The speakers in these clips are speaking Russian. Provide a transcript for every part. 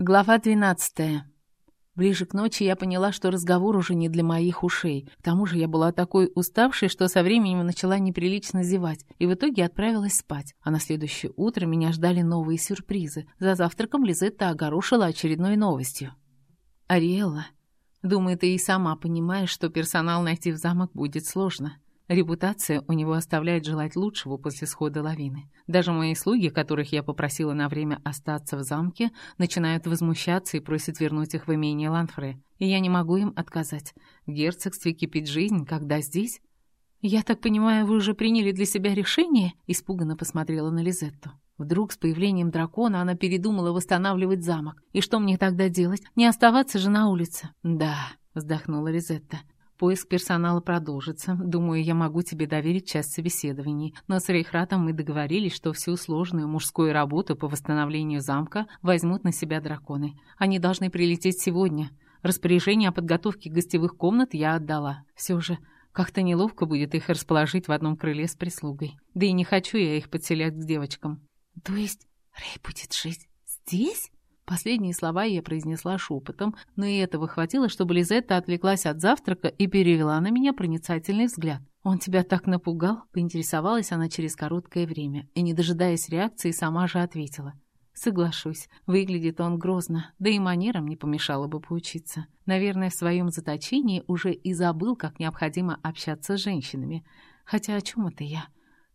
Глава 12. Ближе к ночи я поняла, что разговор уже не для моих ушей. К тому же я была такой уставшей, что со временем начала неприлично зевать, и в итоге отправилась спать. А на следующее утро меня ждали новые сюрпризы. За завтраком Лизетта огорошила очередной новостью. «Ариэлла, думаю, ты и сама понимаешь, что персонал найти в замок будет сложно. Репутация у него оставляет желать лучшего после схода лавины. Даже мои слуги, которых я попросила на время остаться в замке, начинают возмущаться и просят вернуть их в имение Ланфре. И я не могу им отказать. В герцогстве кипит жизнь, когда здесь... «Я так понимаю, вы уже приняли для себя решение?» Испуганно посмотрела на Лизетту. Вдруг с появлением дракона она передумала восстанавливать замок. «И что мне тогда делать? Не оставаться же на улице?» «Да», — вздохнула Лизетта. Поиск персонала продолжится. Думаю, я могу тебе доверить часть собеседований. Но с Рейхратом мы договорились, что всю сложную мужскую работу по восстановлению замка возьмут на себя драконы. Они должны прилететь сегодня. Распоряжение о подготовке гостевых комнат я отдала. Все же, как-то неловко будет их расположить в одном крыле с прислугой. Да и не хочу я их подселять к девочкам. То есть Рей будет жить здесь? Последние слова я произнесла шепотом, но и этого хватило, чтобы Лизетта отвлеклась от завтрака и перевела на меня проницательный взгляд. «Он тебя так напугал?» — поинтересовалась она через короткое время, и, не дожидаясь реакции, сама же ответила. «Соглашусь, выглядит он грозно, да и манерам не помешало бы поучиться. Наверное, в своем заточении уже и забыл, как необходимо общаться с женщинами. Хотя о чем это я?»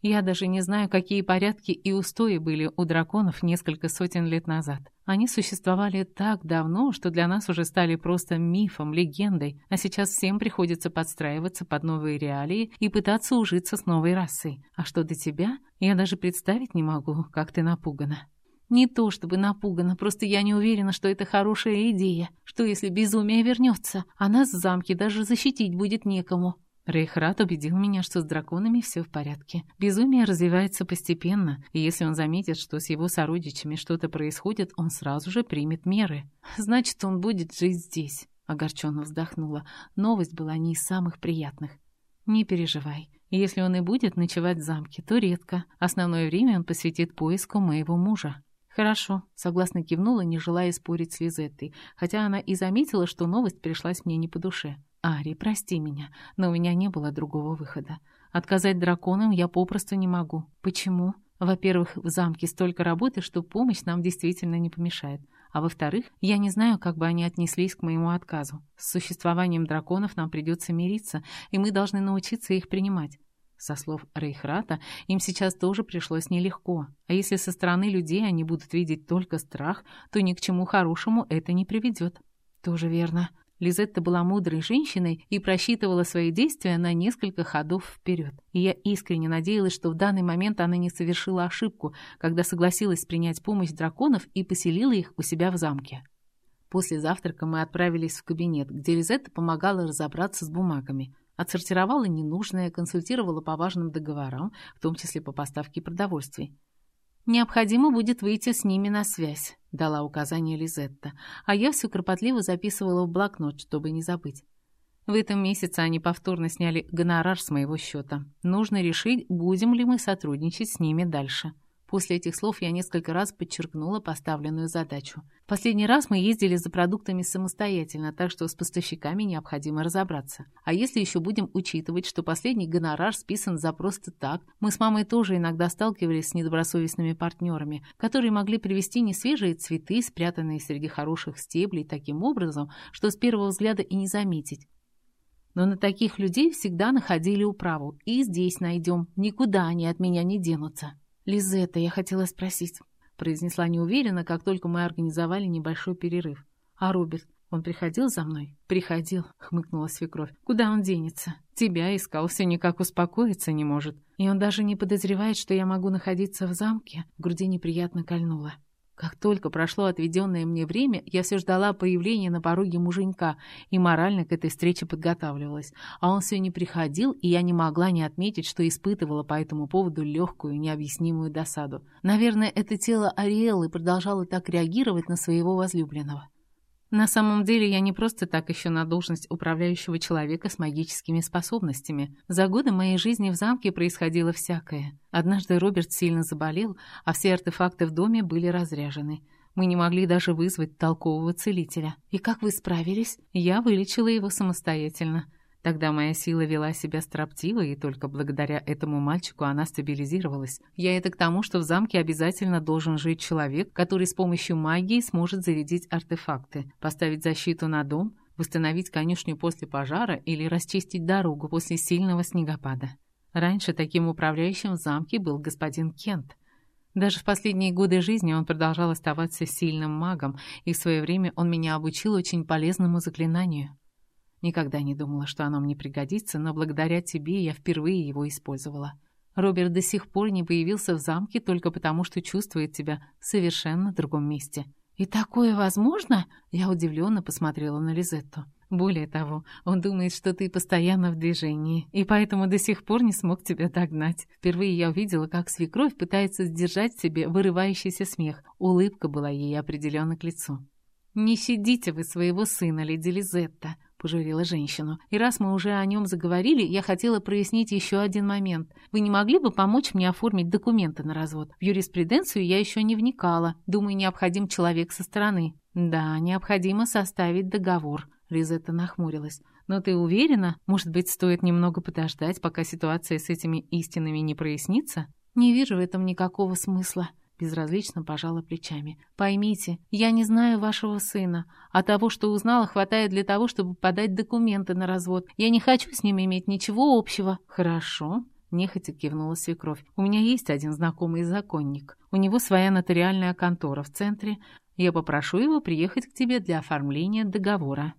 Я даже не знаю, какие порядки и устои были у драконов несколько сотен лет назад. Они существовали так давно, что для нас уже стали просто мифом, легендой, а сейчас всем приходится подстраиваться под новые реалии и пытаться ужиться с новой расой. А что до тебя, я даже представить не могу, как ты напугана. Не то чтобы напугана, просто я не уверена, что это хорошая идея. Что если безумие вернется, а нас в замке даже защитить будет некому. Рейхрат убедил меня, что с драконами все в порядке. Безумие развивается постепенно, и если он заметит, что с его сородичами что-то происходит, он сразу же примет меры. Значит, он будет жить здесь. Огорченно вздохнула. Новость была не из самых приятных. Не переживай. Если он и будет ночевать в замке, то редко. Основное время он посвятит поиску моего мужа. «Хорошо», — согласно кивнула, не желая спорить с Лизеттой, хотя она и заметила, что новость пришлась мне не по душе. «Ари, прости меня, но у меня не было другого выхода. Отказать драконам я попросту не могу. Почему? Во-первых, в замке столько работы, что помощь нам действительно не помешает. А во-вторых, я не знаю, как бы они отнеслись к моему отказу. С существованием драконов нам придется мириться, и мы должны научиться их принимать. Со слов Рейхрата, им сейчас тоже пришлось нелегко. А если со стороны людей они будут видеть только страх, то ни к чему хорошему это не приведет. Тоже верно. Лизетта была мудрой женщиной и просчитывала свои действия на несколько ходов вперед. И я искренне надеялась, что в данный момент она не совершила ошибку, когда согласилась принять помощь драконов и поселила их у себя в замке. После завтрака мы отправились в кабинет, где Лизетта помогала разобраться с бумагами. Отсортировала ненужное, консультировала по важным договорам, в том числе по поставке продовольствий. «Необходимо будет выйти с ними на связь», — дала указание Лизетта, а я все кропотливо записывала в блокнот, чтобы не забыть. В этом месяце они повторно сняли гонорар с моего счета. Нужно решить, будем ли мы сотрудничать с ними дальше. После этих слов я несколько раз подчеркнула поставленную задачу. В последний раз мы ездили за продуктами самостоятельно, так что с поставщиками необходимо разобраться. А если еще будем учитывать, что последний гонорар списан за просто так, мы с мамой тоже иногда сталкивались с недобросовестными партнерами, которые могли привезти несвежие цветы, спрятанные среди хороших стеблей, таким образом, что с первого взгляда и не заметить. Но на таких людей всегда находили управу. И здесь найдем. Никуда они от меня не денутся. «Лизетта, я хотела спросить», — произнесла неуверенно, как только мы организовали небольшой перерыв. «А Роберт, он приходил за мной?» «Приходил», — хмыкнула свекровь. «Куда он денется? Тебя искал, все никак успокоиться не может. И он даже не подозревает, что я могу находиться в замке?» В груди неприятно кольнуло. Как только прошло отведенное мне время, я все ждала появления на пороге муженька и морально к этой встрече подготавливалась. А он все не приходил, и я не могла не отметить, что испытывала по этому поводу легкую, необъяснимую досаду. Наверное, это тело Ариэлы продолжало так реагировать на своего возлюбленного. На самом деле я не просто так еще на должность управляющего человека с магическими способностями. За годы моей жизни в замке происходило всякое. Однажды Роберт сильно заболел, а все артефакты в доме были разряжены. Мы не могли даже вызвать толкового целителя. И как вы справились? Я вылечила его самостоятельно. Тогда моя сила вела себя строптиво, и только благодаря этому мальчику она стабилизировалась. Я это к тому, что в замке обязательно должен жить человек, который с помощью магии сможет зарядить артефакты, поставить защиту на дом, восстановить конюшню после пожара или расчистить дорогу после сильного снегопада. Раньше таким управляющим в замке был господин Кент. Даже в последние годы жизни он продолжал оставаться сильным магом, и в свое время он меня обучил очень полезному заклинанию. Никогда не думала, что оно мне пригодится, но благодаря тебе я впервые его использовала. Роберт до сих пор не появился в замке только потому, что чувствует тебя в совершенно другом месте. «И такое возможно?» Я удивленно посмотрела на Лизетту. «Более того, он думает, что ты постоянно в движении, и поэтому до сих пор не смог тебя догнать. Впервые я увидела, как свекровь пытается сдержать себе вырывающийся смех. Улыбка была ей определенно к лицу. «Не щадите вы своего сына, леди Лизетта пожурила женщину. «И раз мы уже о нем заговорили, я хотела прояснить еще один момент. Вы не могли бы помочь мне оформить документы на развод? В юриспруденцию я еще не вникала. Думаю, необходим человек со стороны». «Да, необходимо составить договор», — Лизетта нахмурилась. «Но ты уверена? Может быть, стоит немного подождать, пока ситуация с этими истинами не прояснится?» «Не вижу в этом никакого смысла», безразлично пожала плечами. «Поймите, я не знаю вашего сына, а того, что узнала, хватает для того, чтобы подать документы на развод. Я не хочу с ним иметь ничего общего». «Хорошо», — нехотя кивнула свекровь. «У меня есть один знакомый законник. У него своя нотариальная контора в центре. Я попрошу его приехать к тебе для оформления договора».